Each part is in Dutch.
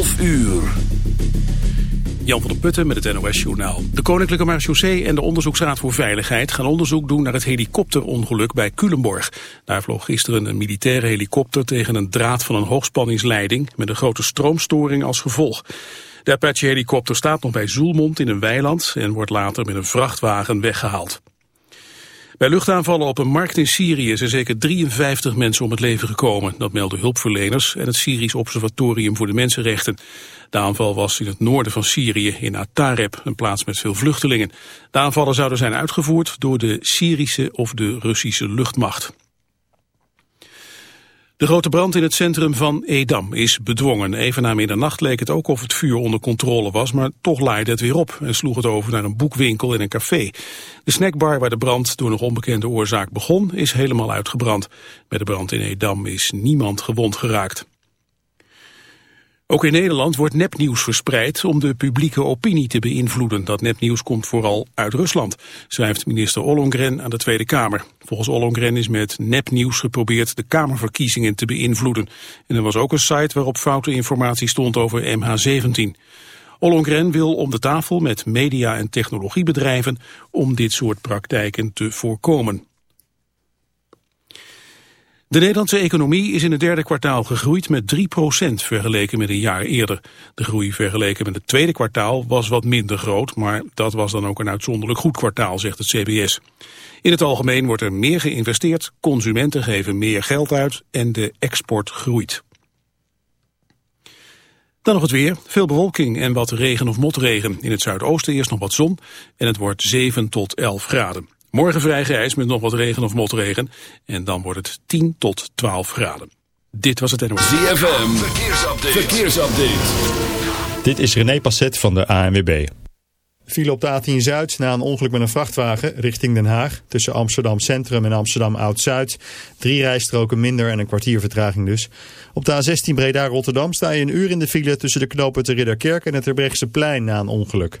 11 uur. Jan van der Putten met het NOS-journaal. De Koninklijke Marechaussee en de Onderzoeksraad voor Veiligheid... gaan onderzoek doen naar het helikopterongeluk bij Culemborg. Daar vloog gisteren een militaire helikopter tegen een draad van een hoogspanningsleiding... met een grote stroomstoring als gevolg. De Apache-helikopter staat nog bij Zoelmond in een weiland... en wordt later met een vrachtwagen weggehaald. Bij luchtaanvallen op een markt in Syrië zijn zeker 53 mensen om het leven gekomen. Dat melden hulpverleners en het Syrisch Observatorium voor de Mensenrechten. De aanval was in het noorden van Syrië, in Atareb, een plaats met veel vluchtelingen. De aanvallen zouden zijn uitgevoerd door de Syrische of de Russische luchtmacht. De grote brand in het centrum van Edam is bedwongen. Even na middernacht leek het ook of het vuur onder controle was, maar toch laaide het weer op en sloeg het over naar een boekwinkel en een café. De snackbar waar de brand door nog onbekende oorzaak begon is helemaal uitgebrand. Bij de brand in Edam is niemand gewond geraakt. Ook in Nederland wordt nepnieuws verspreid om de publieke opinie te beïnvloeden. Dat nepnieuws komt vooral uit Rusland, schrijft minister Ollongren aan de Tweede Kamer. Volgens Ollongren is met nepnieuws geprobeerd de Kamerverkiezingen te beïnvloeden. En er was ook een site waarop foute informatie stond over MH17. Ollongren wil om de tafel met media- en technologiebedrijven om dit soort praktijken te voorkomen. De Nederlandse economie is in het derde kwartaal gegroeid met 3% vergeleken met een jaar eerder. De groei vergeleken met het tweede kwartaal was wat minder groot, maar dat was dan ook een uitzonderlijk goed kwartaal, zegt het CBS. In het algemeen wordt er meer geïnvesteerd, consumenten geven meer geld uit en de export groeit. Dan nog het weer. Veel bewolking en wat regen of motregen. In het zuidoosten eerst nog wat zon en het wordt 7 tot 11 graden. Morgen vrij grijs met nog wat regen of motregen. En dan wordt het 10 tot 12 graden. Dit was het NOS. ZFM, verkeersupdate. verkeersupdate. Dit is René Passet van de ANWB. File op de A10 Zuid na een ongeluk met een vrachtwagen richting Den Haag. Tussen Amsterdam Centrum en Amsterdam Oud-Zuid. Drie rijstroken minder en een kwartier vertraging dus. Op de A16 Breda-Rotterdam sta je een uur in de file tussen de knopen te Ridderkerk en het plein na een ongeluk.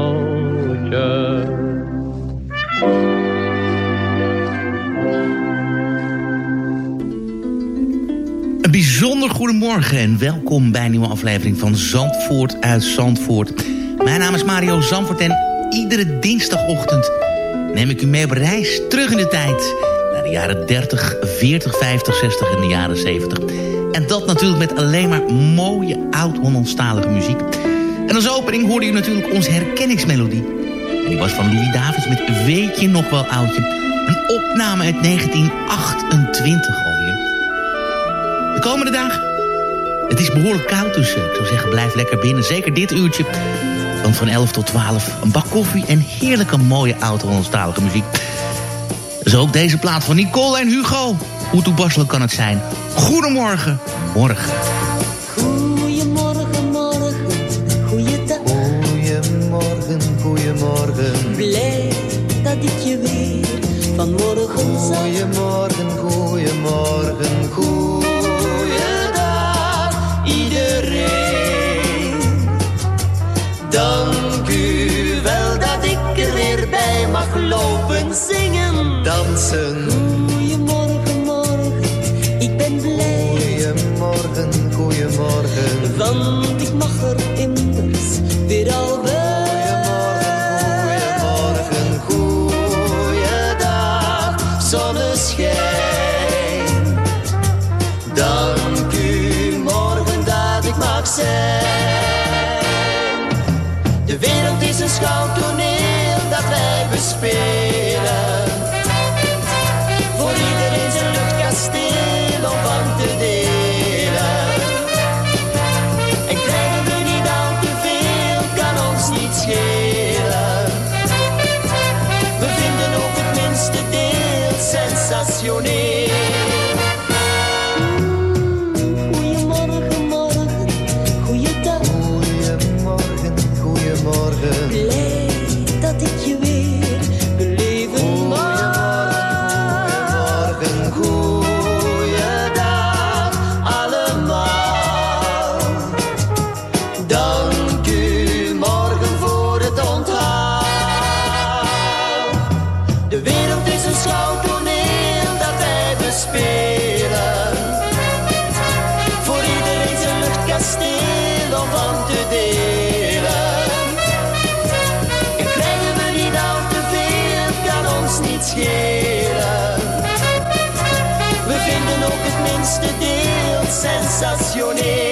Bijzonder goedemorgen en welkom bij een nieuwe aflevering van Zandvoort uit Zandvoort. Mijn naam is Mario Zandvoort en iedere dinsdagochtend neem ik u mee op reis terug in de tijd. Naar de jaren 30, 40, 50, 60 en de jaren 70. En dat natuurlijk met alleen maar mooie oud-Hollandstalige muziek. En als opening hoorde u natuurlijk onze herkenningsmelodie. En die was van Louis Davids met Weet je nog wel oudje. Een opname uit 1928 alweer. De komende dagen. Het is behoorlijk koud, dus eh, ik zou zeggen blijf lekker binnen. Zeker dit uurtje. Want van 11 tot 12 een bak koffie en heerlijke mooie oud-Hollandstalige muziek. Zo ook deze plaat van Nicole en Hugo. Hoe toepasselijk kan het zijn? Goedemorgen, morgen. Goedemorgen, morgen, goeiedag. Goedemorgen, goedemorgen. Blij dat ik je weer vanmorgen zag. Goedemorgen, goedemorgen, dansen. Goedemorgen, morgen, ik ben blij. Goedemorgen, goedemorgen. Want ik mag er immers weer al bij. Zonneschijn. Dank u morgen dat ik mag zijn. De wereld is een schouwtoneel dat wij bespelen. sensationné.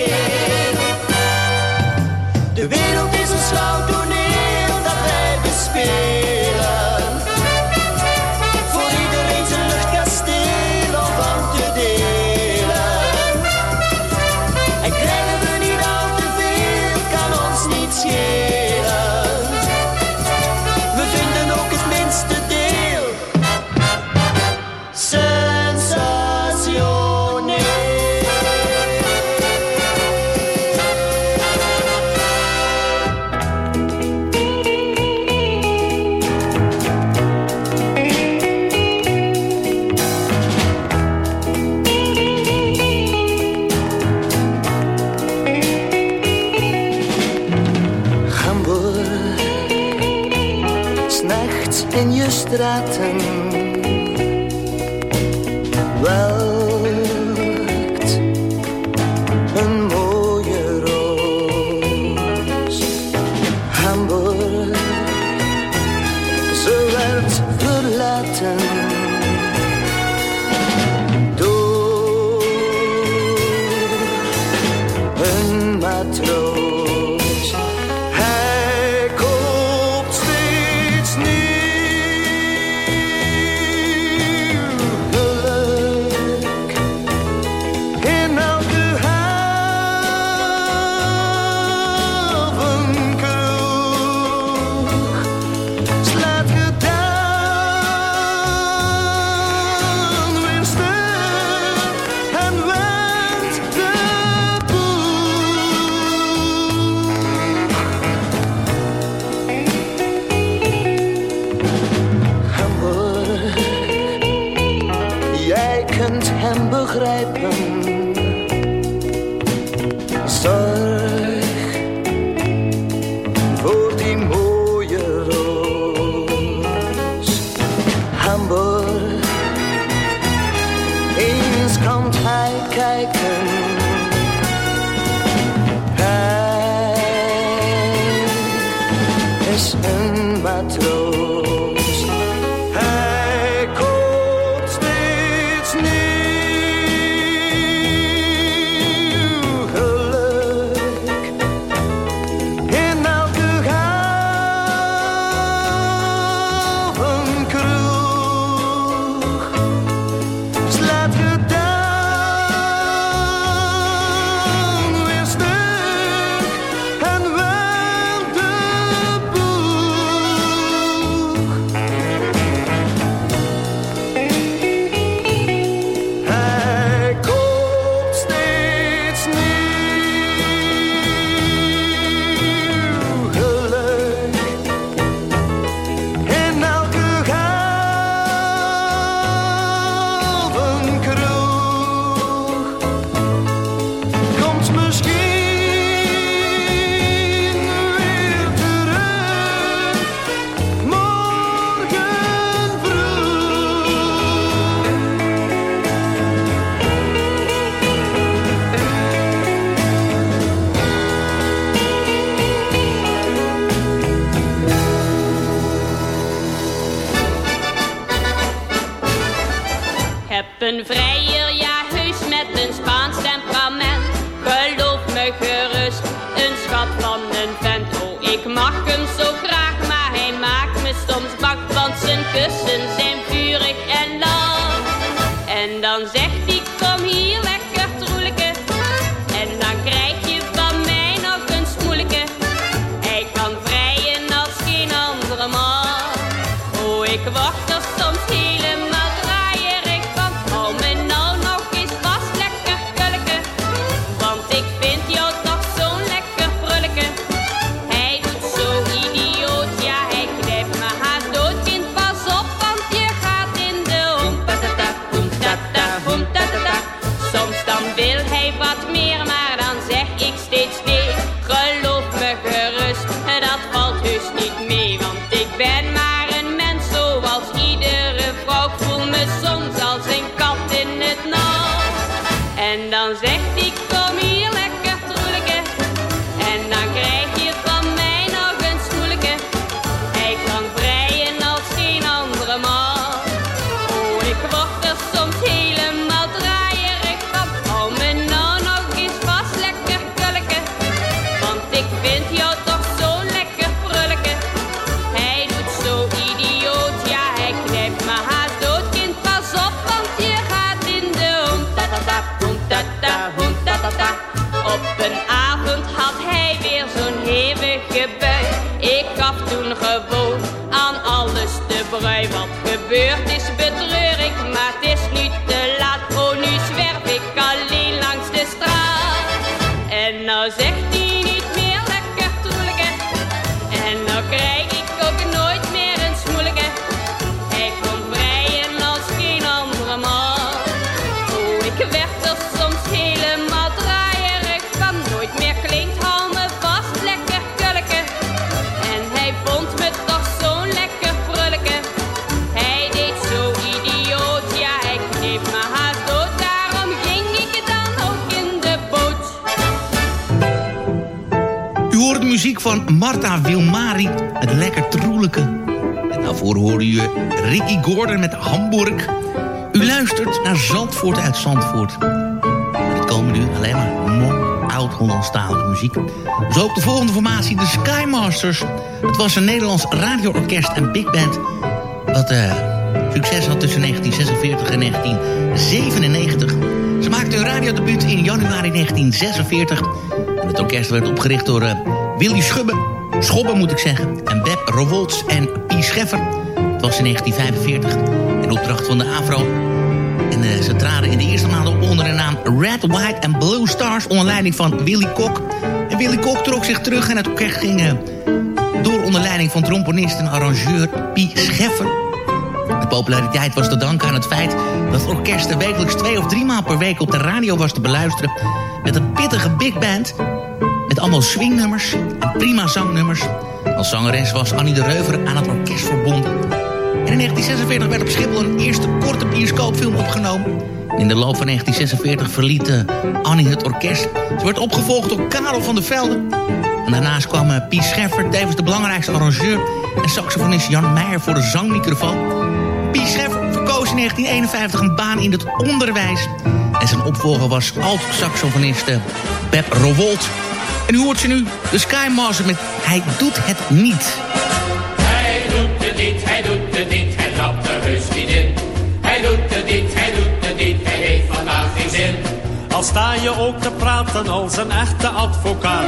In je straten daarvoor hoorde u Ricky Gordon met Hamburg. U luistert naar Zandvoort uit Zandvoort. Het komen nu alleen maar mooi oud-Hollandstalige muziek. Zo ook de volgende formatie, de Skymasters. Het was een Nederlands radioorkest en big band... wat eh, succes had tussen 1946 en 1997. Ze maakten hun radiodebuut in januari 1946... En het orkest werd opgericht door eh, Willy Schubbe, Schobbe moet ik zeggen... en Beb Revolts en Pie Scheffer. Het was in 1945 in opdracht van de AVRO. En eh, ze traden in de eerste maanden onder de naam Red, White and Blue Stars... onder leiding van Willy Kok. En Willy Kok trok zich terug en het orkest ging eh, door onder leiding van tromponist en arrangeur Pie Scheffer... De populariteit was te danken aan het feit dat het orkest wekelijks twee of drie maal per week op de radio was te beluisteren. Met een pittige big band. Met allemaal swingnummers en prima zangnummers. Als zangeres was Annie de Reuver aan het orkest verbonden. En in 1946 werd op Schiphol een eerste korte bioscoopfilm opgenomen. In de loop van 1946 verliet eh, Annie het orkest. Ze werd opgevolgd door Karel van der Velde. En daarnaast kwam uh, Piet Scheffer, tevens de belangrijkste arrangeur... en saxofonist Jan Meijer voor de zangmicrofoon. Piet Scheffer verkoos in 1951 een baan in het onderwijs. En zijn opvolger was alt-saxofonist eh, Beb Rowold. En u hoort ze nu, de Skymaster met Hij doet het niet. Hij doet het niet, hij doet het niet, hij trapt er heus niet in. Hij doet het niet, hij doet het niet, hij heeft vandaag geen zin. Al sta je ook te praten als een echte advocaat.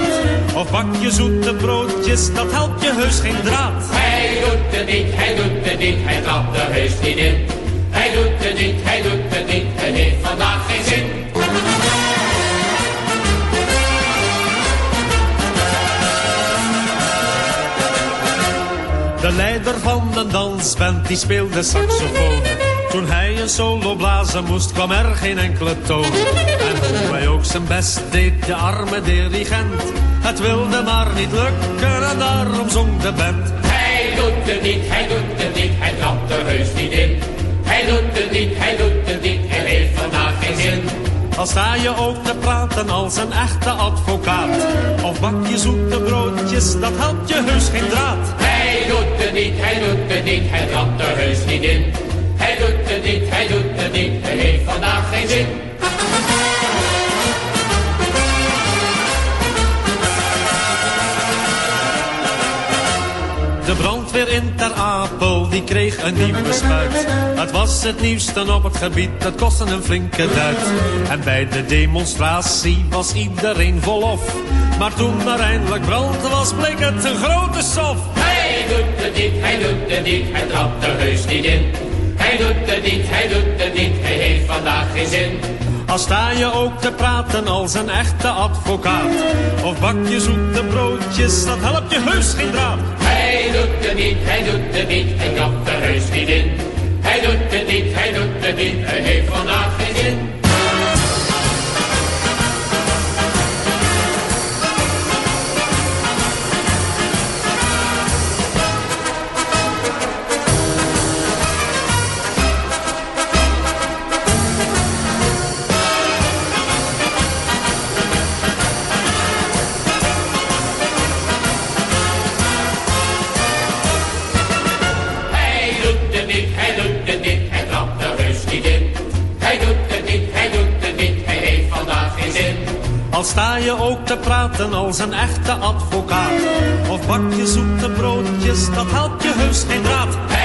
Of bak je zoete broodjes, dat helpt je heus geen draad. Hij doet het niet, hij doet het niet, hij trapt er heus niet in. Hij doet het niet, hij doet het niet, hij heeft vandaag geen zin. De leider van de dansband die speelde saxofoon. Toen hij een solo blazen moest, kwam er geen enkele toon. En hoe hij ook zijn best deed, de arme dirigent. Het wilde maar niet lukken en daarom zong de band. Hij doet het niet, hij doet het niet, hij trapt er heus niet in. Hij doet het niet, hij doet het niet, hij heeft vandaag geen zin. Al sta je ook te praten als een echte advocaat. Of bak je zoete broodjes, dat helpt je heus geen draad. Het niet, hij doet het niet, hij trapt er heus niet in. Hij doet het niet, hij doet het niet, hij heeft vandaag geen zin. De brandweer in Ter Apel, die kreeg een nieuwe spuit. Het was het nieuwste op het gebied, dat kostte een flinke duit. En bij de demonstratie was iedereen volop. Maar toen er eindelijk brand was, bleek het een grote sof. Hij doet het niet, hij doet het niet, hij trapt er heus niet in. Hij doet het niet, hij doet het niet, hij heeft vandaag geen zin. Al sta je ook te praten als een echte advocaat. Of bak je zoete broodjes, dat helpt je heus geen draad. Hij doet het niet, hij doet het niet, hij trapt er heus niet in. Hij doet het niet, hij doet het niet, hij heeft vandaag geen zin. Je ook te praten als een echte advocaat. Of bak je zoete broodjes, dat helpt je heus geen draad.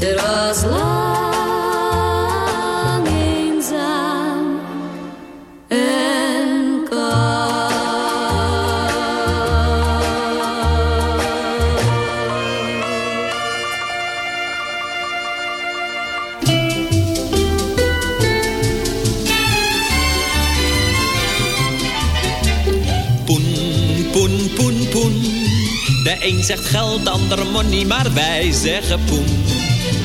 Lang, en Poen, poen, poen, poen. De een zegt geld, de ander money, maar wij zeggen poen.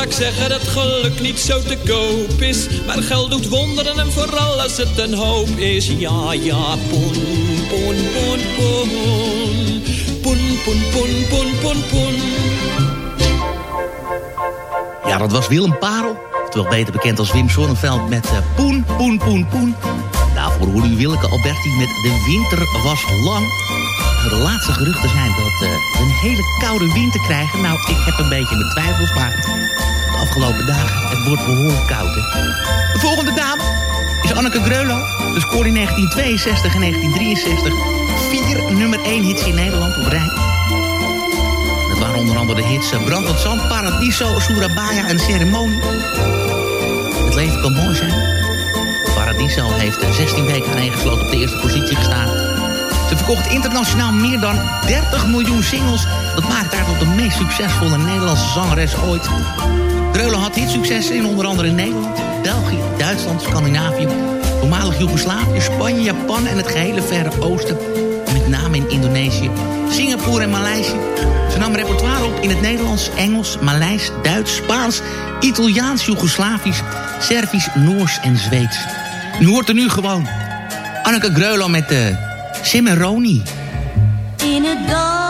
Vaak zeggen dat geluk niet zo te koop is. Maar geld doet wonderen en vooral als het een hoop is. Ja, ja, poen, poen, poen, poen. Poen, poen, poen, poen, poen, poen. Ja, dat was Willem Parel. Terwijl beter bekend als Wim Sonneveld met eh, Poen, Poen, Poen, Poen. Daarvoor hoorde u Willeke Alberti met De Winter Was Lang. De laatste geruchten zijn dat eh, we een hele koude winter krijgen. Nou, ik heb een beetje mijn twijfels, maar de afgelopen dagen, het wordt behoorlijk koud. Hè? De volgende dame is Anneke Greulow. Ze scoorde in 1962 en 1963 vier nummer 1 hits in Nederland op rij. Dat waren onder andere de hits eh, Brandend Zand, Paradiso, Surabaya en Ceremonie. Het leven kan mooi zijn. Paradiso heeft eh, 16 weken aaneengesloten op de eerste positie gestaan. Ze verkocht internationaal meer dan 30 miljoen singles. Dat maakt haar tot de meest succesvolle Nederlandse zangeres ooit. Dreulen had dit succes in onder andere Nederland, België, Duitsland, Scandinavië, voormalig Joegoslavië, Spanje, Japan en het gehele Verre Oosten. Met name in Indonesië, Singapore en Maleisië. Ze nam repertoire op in het Nederlands, Engels, Maleis, Duits, Spaans, Italiaans, Joegoslavisch, Servisch, Noors en Zweeds. U hoort er nu gewoon Anneke Greulow met de Cimarroni. In het dal,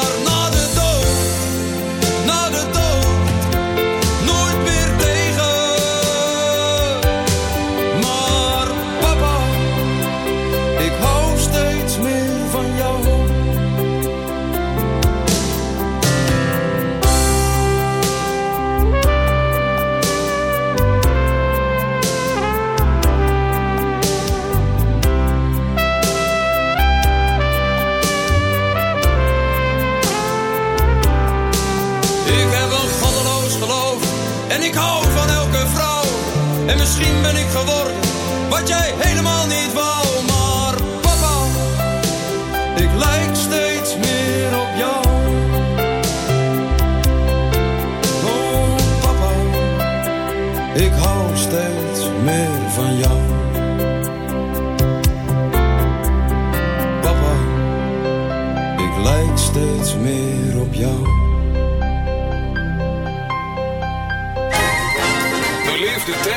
Ik heb een goddeloos geloof en ik hou van elke vrouw. En misschien ben ik geworden wat jij helemaal niet wou.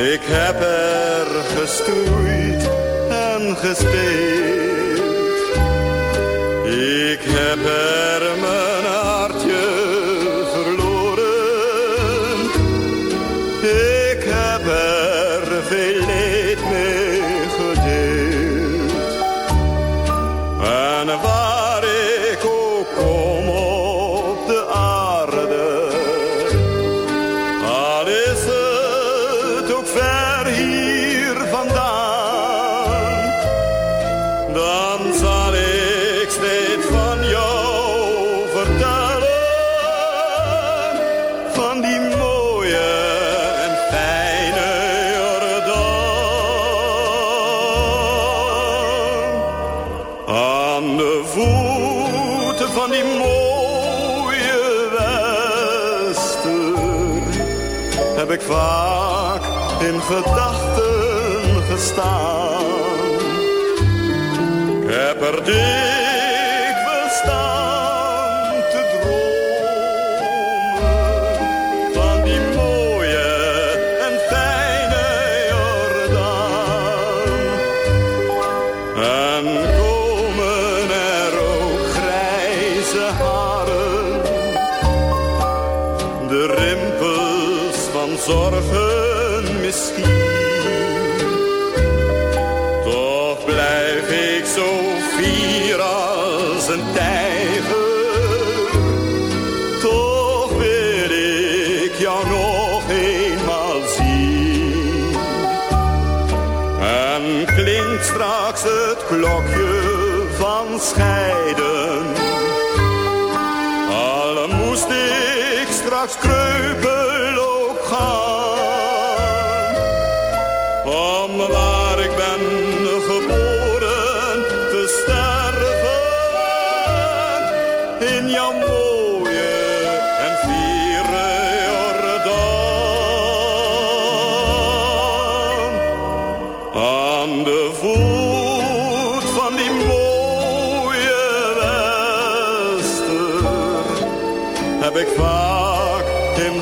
Ik heb er gestoeid en gespeeld. Ik heb er mijn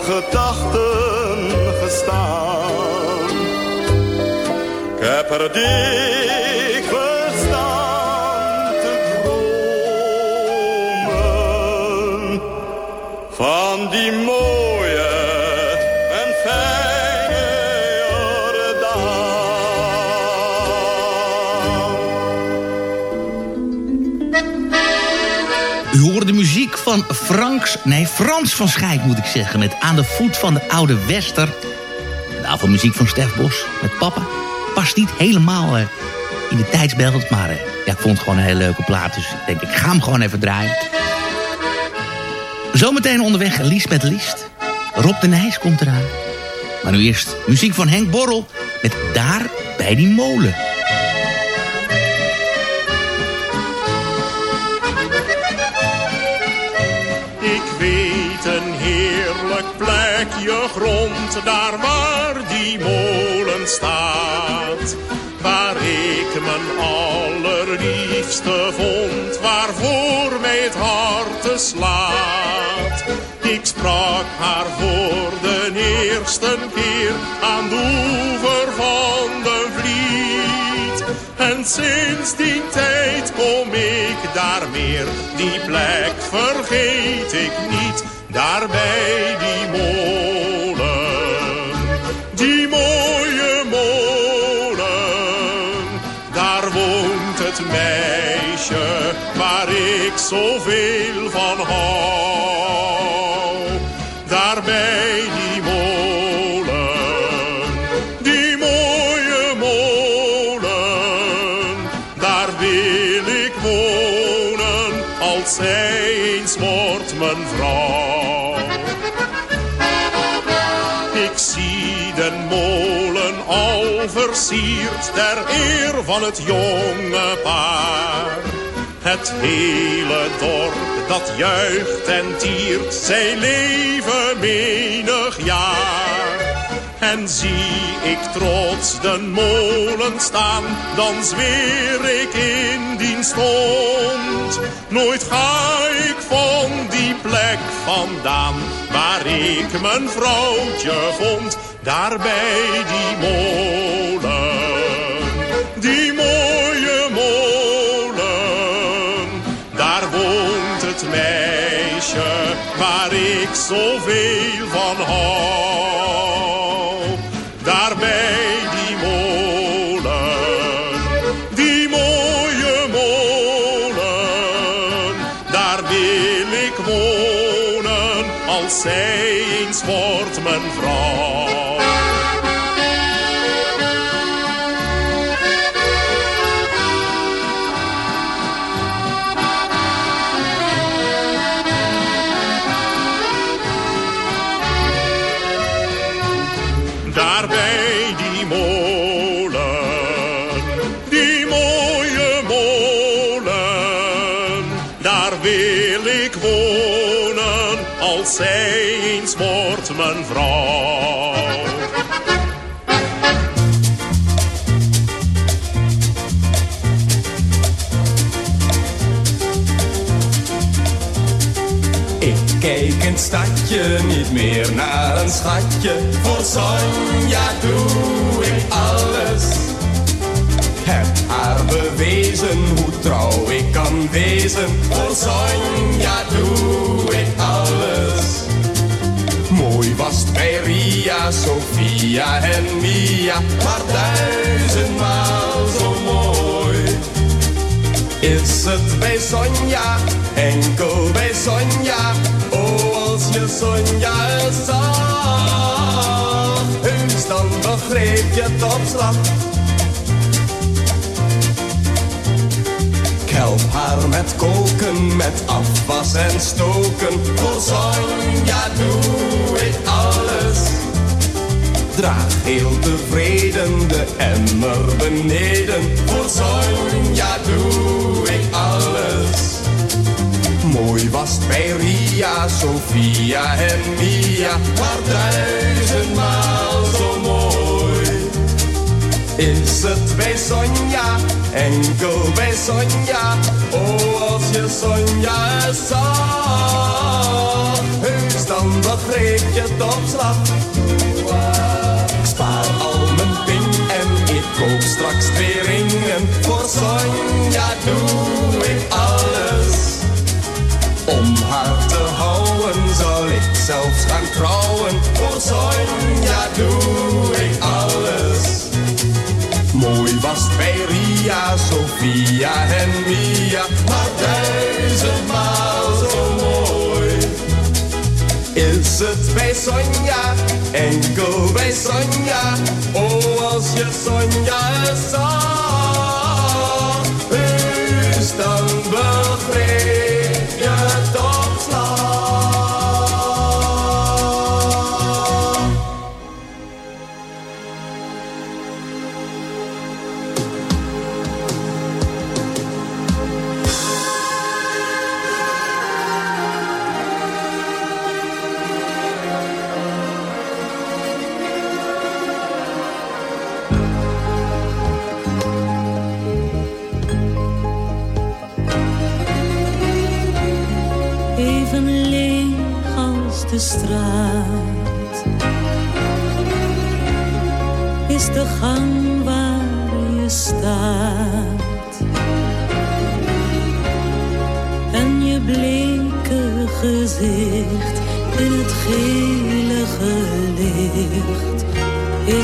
gedachten gestaan. Ik heb er dikwijls van Franks, nee Frans van Schijk moet ik zeggen... met Aan de voet van de oude Wester. Daarvoor muziek van Stef Bos met Papa. Past niet helemaal eh, in de tijdsbeeld, maar eh, ja, ik vond het gewoon een hele leuke plaat. Dus ik denk, ik ga hem gewoon even draaien. Zometeen onderweg Liesbeth Liest. Rob de Nijs komt eraan. Maar nu eerst muziek van Henk Borrel met Daar bij die molen. Grond, daar waar die molen staat. Waar ik mijn allerliefste vond, waarvoor mij het hart slaat. Ik sprak haar voor de eerste keer aan de oever van de vliet. En sinds die tijd kom ik daar meer, die plek vergeet ik niet, daar bij die molen. Ik zoveel van hou. Daar bij die molen, die mooie molen, daar wil ik wonen als zij eens wordt mijn vrouw. Ik zie den molen al versierd ter eer van het jonge paar. Het hele dorp dat juicht en tiert zijn leven menig jaar. En zie ik trots de molen staan, dan zweer ik in die stond. Nooit ga ik van die plek vandaan, waar ik mijn vrouwtje vond, daar bij die molen. Waar ik zoveel van hou. Zij eens wordt mijn vrouw. Ik kijk in het stadje niet meer naar een schatje. Voor Sonja doe ik alles. Heb haar bewezen hoe trouw ik kan wezen. Voor Sonja doe ik alles. Sofia en Mia. Maar duizendmaal zo mooi. Is het bij Sonja, enkel bij Sonja. Oh, als je Sonja zag. Heus dan begreep je het op slag. Help haar met koken, met afwas en stoken. Voor Sonja doe ik alles. Draag heel tevreden de emmer beneden. Voor Sonja doe ik alles. Mooi was het bij Ria, Sofia en Mia. Maar duizendmaal zo mooi. Is het bij Sonja, enkel bij Sonja. Oh, als je Sonja zag. Heus dan begreep je het op slag. Sofia en Mia. Maar duizendmaal zo mooi. Is het bij Sonja, enkel bij Sonja. Oh, als je Sonja zag.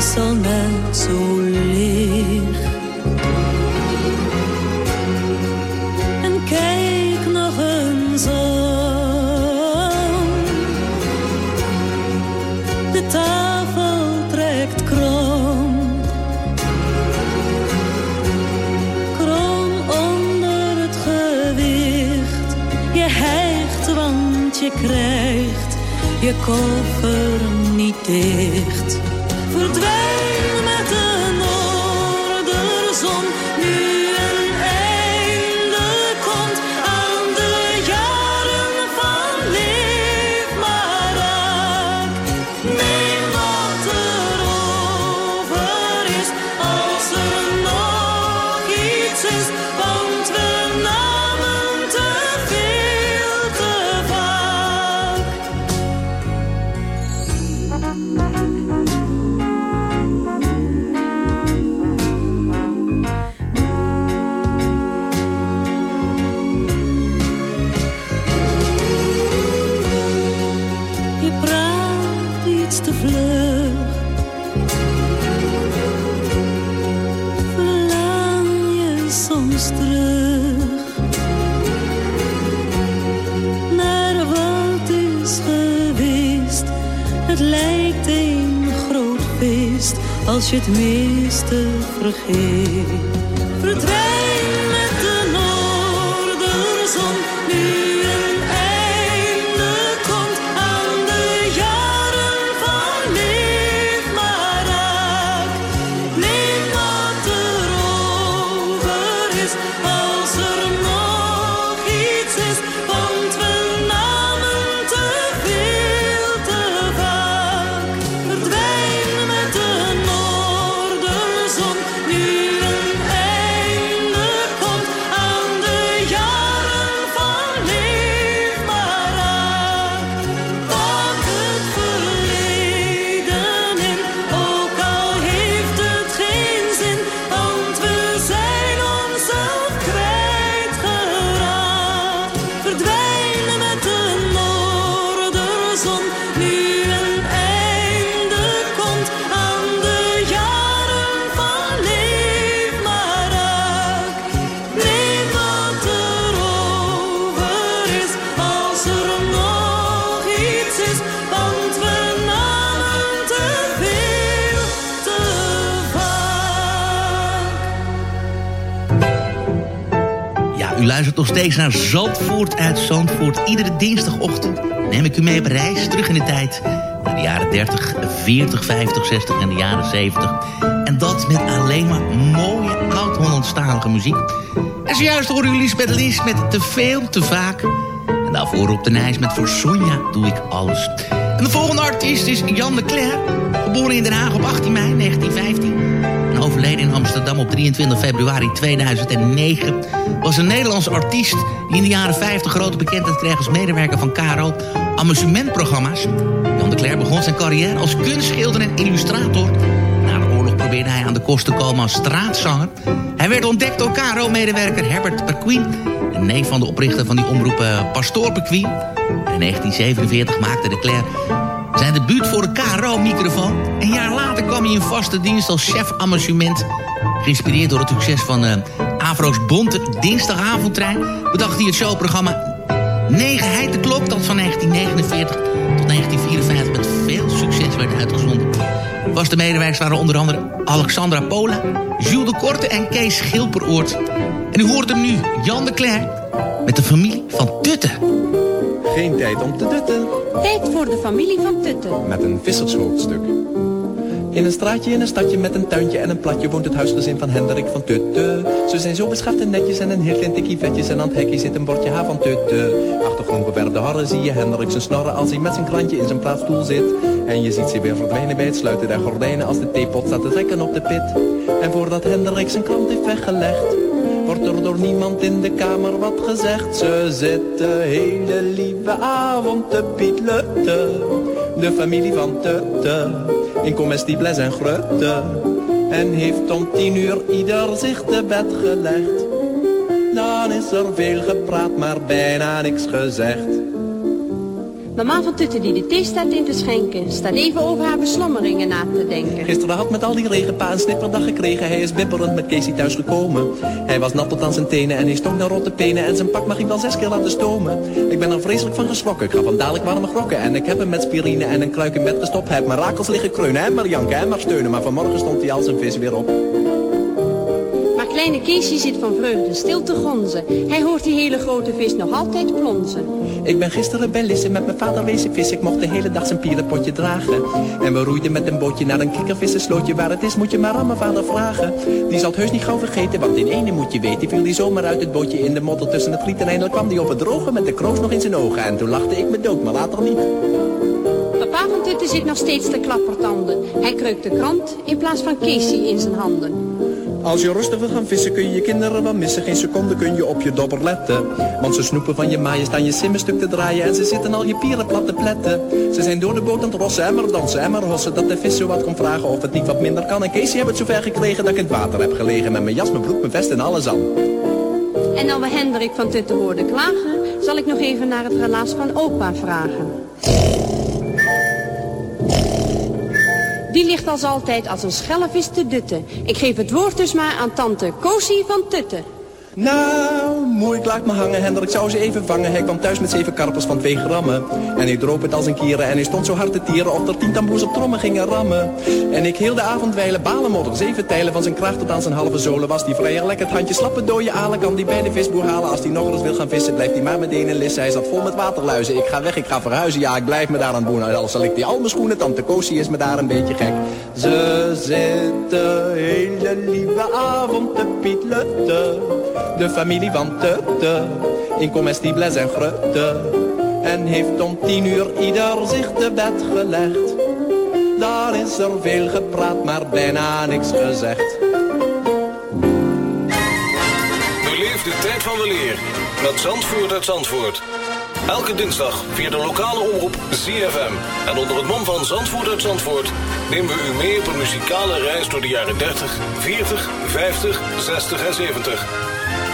Is al net zo licht. En kijk nog eens om. De tafel trekt krom. Krom onder het gewicht. Je hijgt, want je krijgt je koffer niet dicht. Verdwijn met de noorderzon. Nu als je het meeste vergeet. Luistert nog steeds naar Zandvoort uit Zandvoort. Iedere dinsdagochtend neem ik u mee op reis terug in de tijd. Naar de jaren 30, 40, 50, 60 en de jaren 70. En dat met alleen maar mooie oud-Hollandstalige muziek. En zojuist horen u Lisbeth Lis met Te Veel, Te Vaak. En daarvoor op de Nijs met Voor Sonja doe ik alles. En de volgende artiest is Jan de Cler. Geboren in Den Haag op 18 mei 1915 en overleden in Amsterdam op 23 februari 2009... was een Nederlandse artiest die in de jaren 50 grote bekendheid kreeg... als medewerker van Caro amusementprogramma's. Jan de Cler begon zijn carrière als kunstschilder en illustrator. Na de oorlog probeerde hij aan de kost te komen als straatzanger. Hij werd ontdekt door Caro-medewerker Herbert Perquin... een neef van de oprichter van die omroep eh, Pastoor Perquin. In 1947 maakte de Cler zijn debuut voor de KRO-microfoon. Een jaar later kwam hij in vaste dienst als chef amusement. Geïnspireerd door het succes van eh Avro's Bonte Dinsdagavondtrein... bedacht hij het showprogramma Negenheid de Klok... dat van 1949 tot 1954 met veel succes werd uitgezonden. Vaste medewerkers waren onder andere Alexandra Pola... Jules de Korte en Kees Schilperoort. En u hoort hem nu, Jan de Cler... met de familie van Tutten. Geen tijd om te dutten. Tijd voor de familie van Tutten. Met een vissershoofdstuk. In een straatje in een stadje met een tuintje en een platje woont het huisgezin van Hendrik van Tutte. Ze zijn zo beschaafd en netjes en een heel klein tikkie vetjes en aan het hekje zit een bordje H van Tutte. Achter harren zie je Hendrik zijn snorren als hij met zijn krantje in zijn plaatsstoel zit. En je ziet ze weer verdwijnen bij het sluiten der gordijnen als de theepot staat te trekken op de pit. En voordat Hendrik zijn krant heeft weggelegd, wordt er door niemand in de kamer wat gezegd. Ze zit de hele lieve avond te pietlutten. De familie van Tutte, in comestibles en grutte. En heeft om tien uur ieder zich te bed gelegd. Dan is er veel gepraat, maar bijna niks gezegd. Mama van Tutte die de thee staat in te schenken, staat even over haar beslommeringen na te denken. Gisteren had met al die regenpa een snipperdag gekregen. Hij is bibberend met Casey thuis gekomen. Hij was nat tot aan zijn tenen en hij stonk naar rotte penen. En zijn pak mag hij wel zes keer laten stomen. Ik ben er vreselijk van geschrokken. Ik gaf hem dadelijk warme grokken. En ik heb hem met spirine en een kruik in bed gestopt. Heb mijn rakels liggen kreunen en maar janken en maar steunen. Maar vanmorgen stond hij als een vis weer op. Kleine Keesje zit van vreugde stil te gonzen. Hij hoort die hele grote vis nog altijd plonzen. Ik ben gisteren bij Lisse met mijn vader wezen vis. Ik mocht de hele dag zijn pierenpotje dragen. En we roeiden met een bootje naar een kikkervissenslootje. Waar het is moet je maar aan mijn vader vragen. Die zal het heus niet gauw vergeten, want in ene moet je weten. Viel die zomaar uit het bootje in de modder tussen het riet. En eindelijk kwam die op het droge met de kroos nog in zijn ogen. En toen lachte ik me dood, maar later niet. Papa van Tutte zit nog steeds te klappertanden. Hij kreukt de krant in plaats van Casey in zijn handen. Als je rustig wil gaan vissen kun je je kinderen wel missen. Geen seconde kun je op je dobber letten. Want ze snoepen van je maaien staan je simmen stuk te draaien. En ze zitten al je pieren plat te pletten. Ze zijn door de boot aan het rossen en maar dansen en maar hossen. Dat de vis zo wat komt vragen of het niet wat minder kan. En Casey heeft het zover gekregen dat ik in het water heb gelegen. Met mijn jas, mijn broek, mijn vest en alles aan. En dan we Hendrik van Tutte hoorden klagen, zal ik nog even naar het relaas van opa vragen. Die ligt als altijd als een schellevis te dutten. Ik geef het woord dus maar aan tante Kosie van Tutte. Nou, mooi, ik laat me hangen, Hendrik zou ze even vangen. Hij kwam thuis met zeven karpers van twee grammen. En hij droop het als een kieren en hij stond zo hard te tieren... of er tien tamboers op trommen gingen rammen. En ik heel de avond wijlen, balenmodder, zeven tijlen... van zijn kracht tot aan zijn halve zolen was die vrijer lekker het handje slappe dode alen kan die bij de visboer halen. Als hij nog eens wil gaan vissen, blijft hij maar meteen in lissen. Hij zat vol met waterluizen, ik ga weg, ik ga verhuizen. Ja, ik blijf me daar aan boenen, al zal ik die al mijn schoenen... tante Kosie is me daar een beetje gek. Ze zit de hele lieve avond te pietlutten. De familie van In comestibles en grutte. En heeft om tien uur ieder zich te bed gelegd. Daar is er veel gepraat, maar bijna niks gezegd. Beleef de tijd van weleer met Zandvoort uit Zandvoort. Elke dinsdag via de lokale omroep ZFM. En onder het mom van Zandvoort uit Zandvoort nemen we u mee op een muzikale reis door de jaren 30, 40, 50, 60 en 70.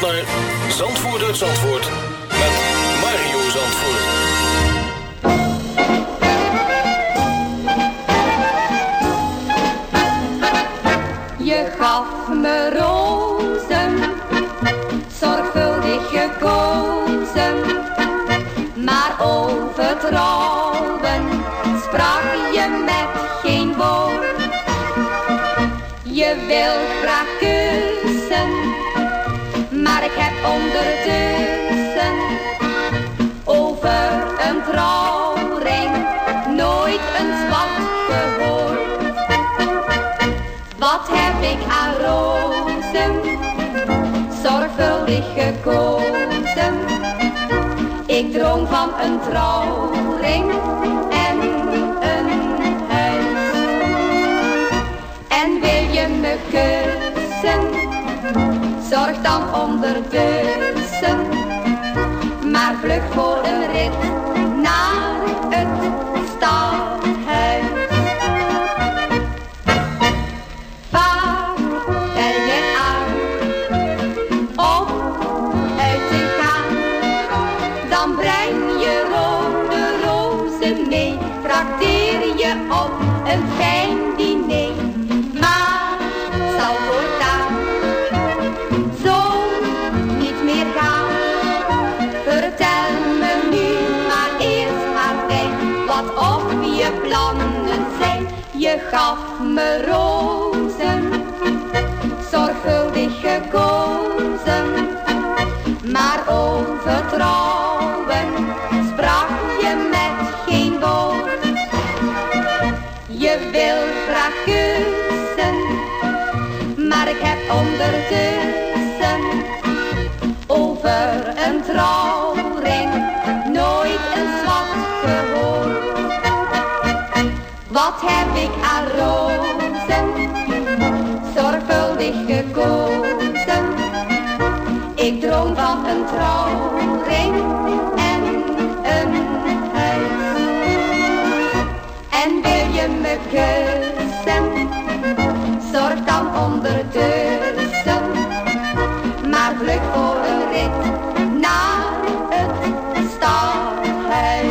naar Zandvoort Zandvoort met Mario Zandvoort. Je gaf me rozen, zorgvuldig gekozen, maar over trouwen sprak je met geen woord. Je wil graag ik aan rozen, zorgvuldig gekozen. Ik droom van een trouwring en een huis. En wil je me kussen, zorg dan ondertussen. Maar vlug voor een rit naar het ondertussen over een trouwring nooit een zwart gehoord. Wat heb ik aan rozen, zorgvuldig gekozen. Ik droom van een trouwring en een huis. En wil je me kussen, zorg dan ondertussen. Vlug voor een rit naar het stadhuis.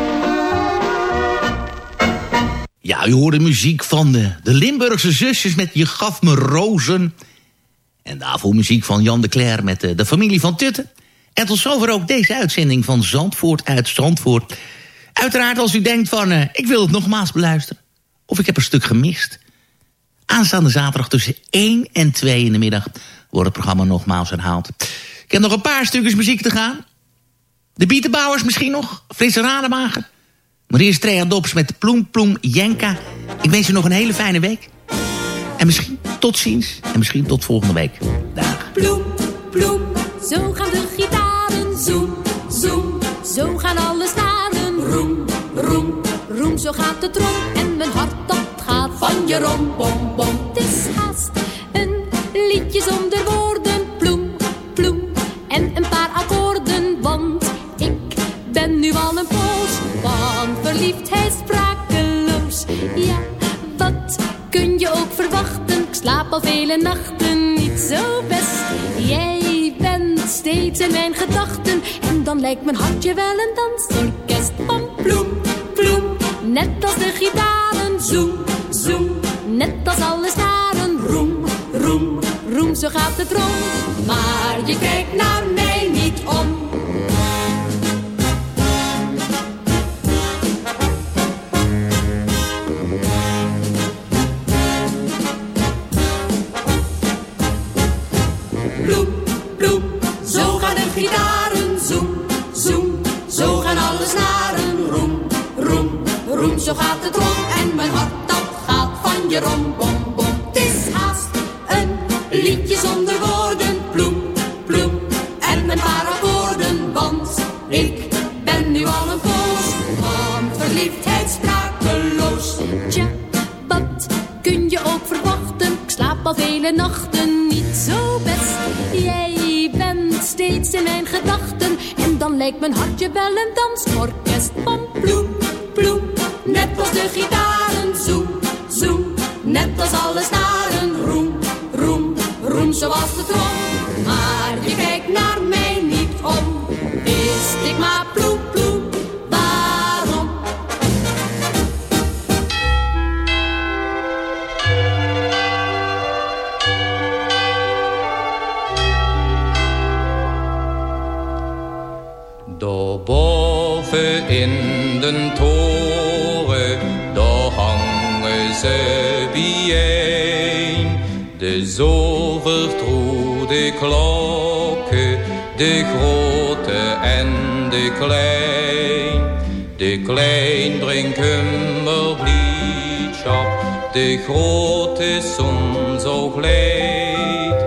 Ja, u hoorde muziek van de, de Limburgse zusjes met Je gaf me rozen. En daarvoor muziek van Jan de Cler met de, de familie van Tutten. En tot zover ook deze uitzending van Zandvoort uit Zandvoort. Uiteraard als u denkt van, eh, ik wil het nogmaals beluisteren. Of ik heb een stuk gemist. Aanstaande zaterdag tussen 1 en 2 in de middag wordt het programma nogmaals herhaald. Ik heb nog een paar stukjes muziek te gaan. De Bietenbouwers misschien nog. Frisse Rademacher. Maar eerst Trea Dops met Ploem Ploem Jenka. Ik wens u nog een hele fijne week. En misschien tot ziens. En misschien tot volgende week. Dag. Ploem, ploem, zo gaan de gitaren. Zoem, zoem, zo gaan alle snaren. Roem, roem, roem, zo gaat de trom. En mijn hart dat gaat van je rom, bom, bom. Het is haast liedje zonder woorden. Ploem, ploem, en een paar akkoorden. Want ik ben nu al een poos van verliefdheid sprakeloos. Ja, wat kun je ook verwachten? Ik slaap al vele nachten niet zo best. Jij bent steeds in mijn gedachten. En dan lijkt mijn hartje wel een dansorkest. Van ploem, ploem, net als de gitaren. Zoem, zo gaat het rond. Maar je kijkt naar mij niet om. Ploem, ploem, zo gaan de gitaren. Zoem, zoem, zo gaan alle snaren. Roem, roem, roem, zo gaat het vele nachten niet zo best. Jij bent steeds in mijn gedachten. En dan lijkt mijn hartje wel een dansorkest. Van ploem, ploem, net als de gitaren. Zoem, zoem, net als alle staren. Roem, roem, roem zoals de trom. De grote en de klein. De klein brengt kummerbliedschap, de grote soms zo gleed.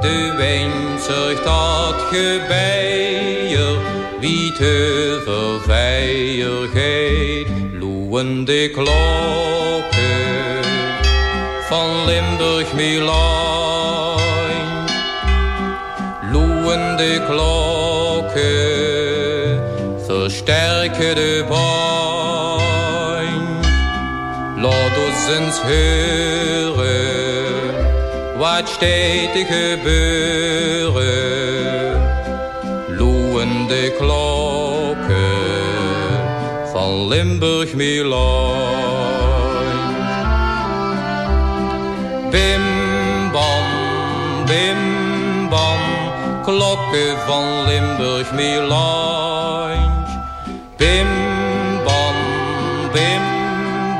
De wijn zorgt dat gebeier, wie te verveiligheid. Loeien de klokken van Limburg Milaan. De klokken versterken de pijn. Laat ons eens horen wat steeds te gebeuren. Loeien de klokken van Limburg klokken van Limburg Milaan. Bim bam, bim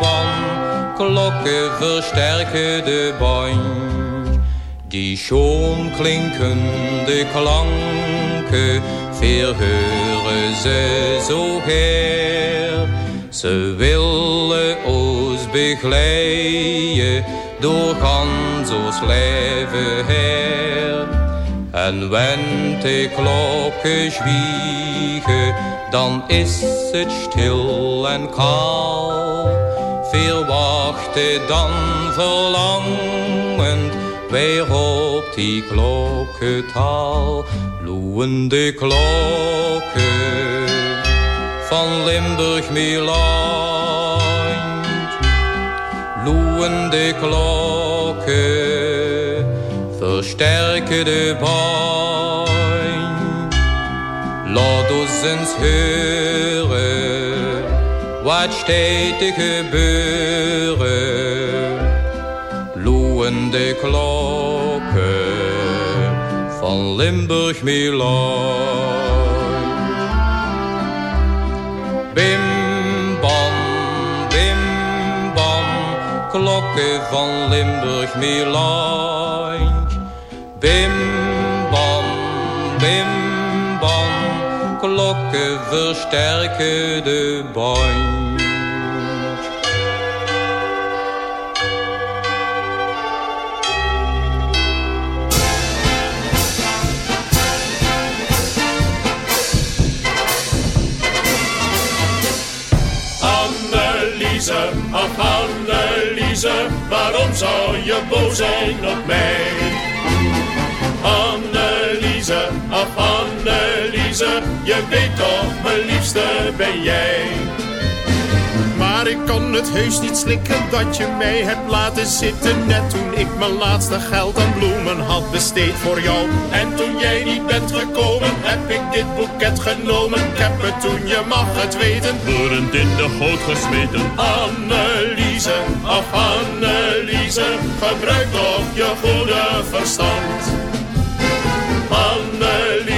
bam, klokken versterken de band. Die schoon klinkende klanken verheuren ze zo her. Ze willen ons begeleiden door gans leven her. En wenn de klokken zwiegen, dan is het stil en kaal. Veel wachten dan verlangend, weer op die klokkentaal. Loeiende klokken van Limburg Milaan. Loeiende klokken versterken de pijn. Laat ons eens hören, wat steeds te gebeuren. Loeiende klokken van Limburg Milaan. Bim bam, bim bam, klokken van Limburg Milaan. Klokken versterken de band. Anneliese, ach Anneliese, waarom zou je boos zijn op mij? Anneliese, je weet toch, mijn liefste ben jij. Maar ik kon het heus niet slikken dat je mij hebt laten zitten Net toen ik mijn laatste geld aan bloemen had besteed voor jou. En toen jij niet bent gekomen heb ik dit boeket genomen. Ik heb het toen, je mag het weten, bloedend in de goot gesmeten. Anneliese, ach Anneliese, gebruik toch je goede verstand